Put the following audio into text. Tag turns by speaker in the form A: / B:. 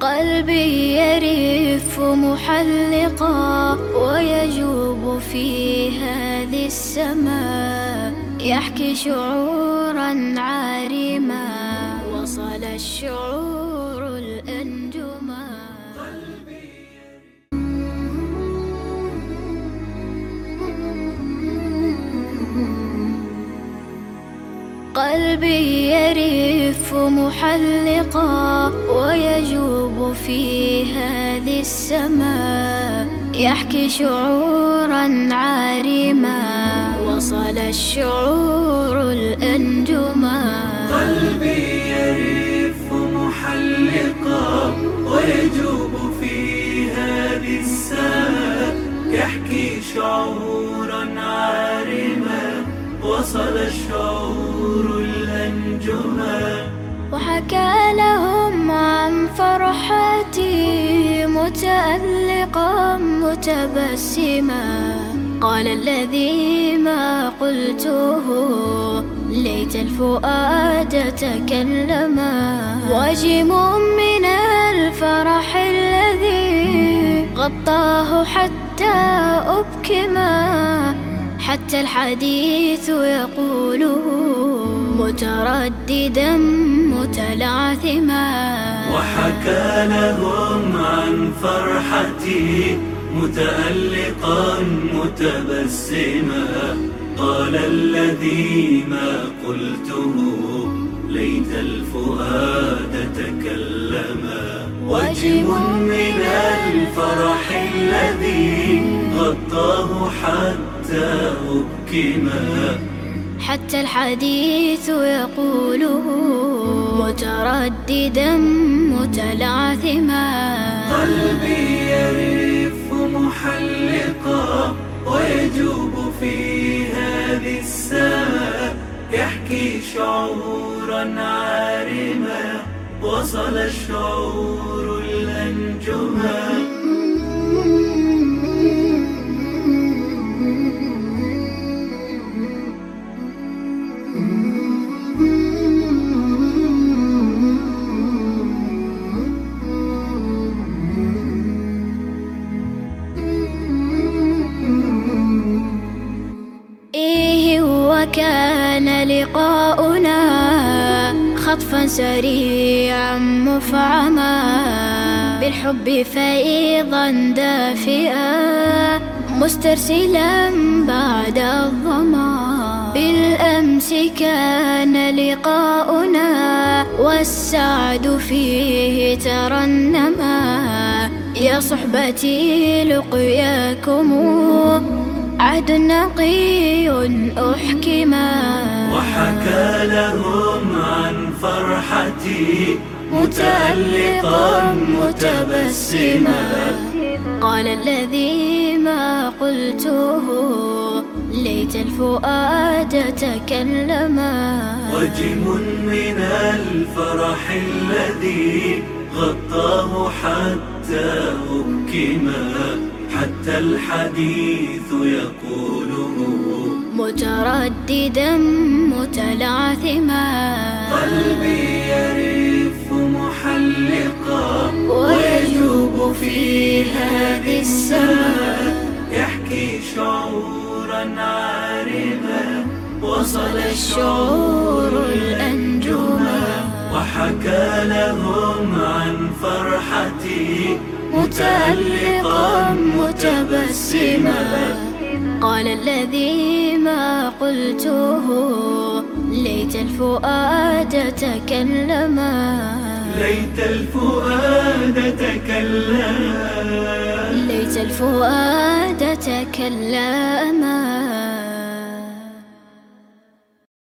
A: قلبي يرف محلقا ويجوب في هذه السماء. يحكي شعورا عارما. وصل الشعور قلبي يرف محلقا ويجوب في هذه السماء. يحكي شعورا عارما وصل الشعور الأنجما.
B: قلبي يرف محلقا ويجوب في هذه السماء. يحكي شعورا عارما. وصل الشعور الأنجما
A: وحكى لهم عن فرحتي متألقا متبسما قال الذي ما قلته ليت الفؤاد تكلما واجم من الفرح الذي غطاه حتى أبكما حتى الحديث يقوله مترددا متلعثما
B: وحكى لهم عن فرحتي متألقا متبسما. قال الذي ما قلته ليت الفؤاد تكلما. وجم من الفرح الذي غطاه حتى أبكما
A: حتى الحديث يقوله مترددا متلعثما
B: قلبي يرف محلقا ويجوب في هذه السماء يحكي شعورا عارما وصل الشعور الأنجما.
A: وكان لقاؤنا خطفا سريعا مفعما. بالحب فيضا دافئا مسترسلا بعد الظما. بالأمس كان لقاؤنا والسعد فيه ترنما. يا صحبتي لقياكم. عهد نقي أحكما
B: وحكى لهم عن فرحتي متألقا متبسما.
A: قال الذي ما قلته ليت الفؤاد تكلما.
B: وجم من الفرح الذي غطاه حتى أبكما حتى الحديث يقوله
A: مترددا متلعثما
B: قلبي يرف محلقا
A: ويجوب في هذه السماء.
B: يحكي شعورا عارما وصل
A: الشعور الأنجما.
B: وحكى لهم عن فرحتي.
A: متألقا متبسما. قال الذي ما قلته ليت الفؤاد تكلما.
B: ليت الفؤاد تكلم
A: ليت الفؤاد تكلما.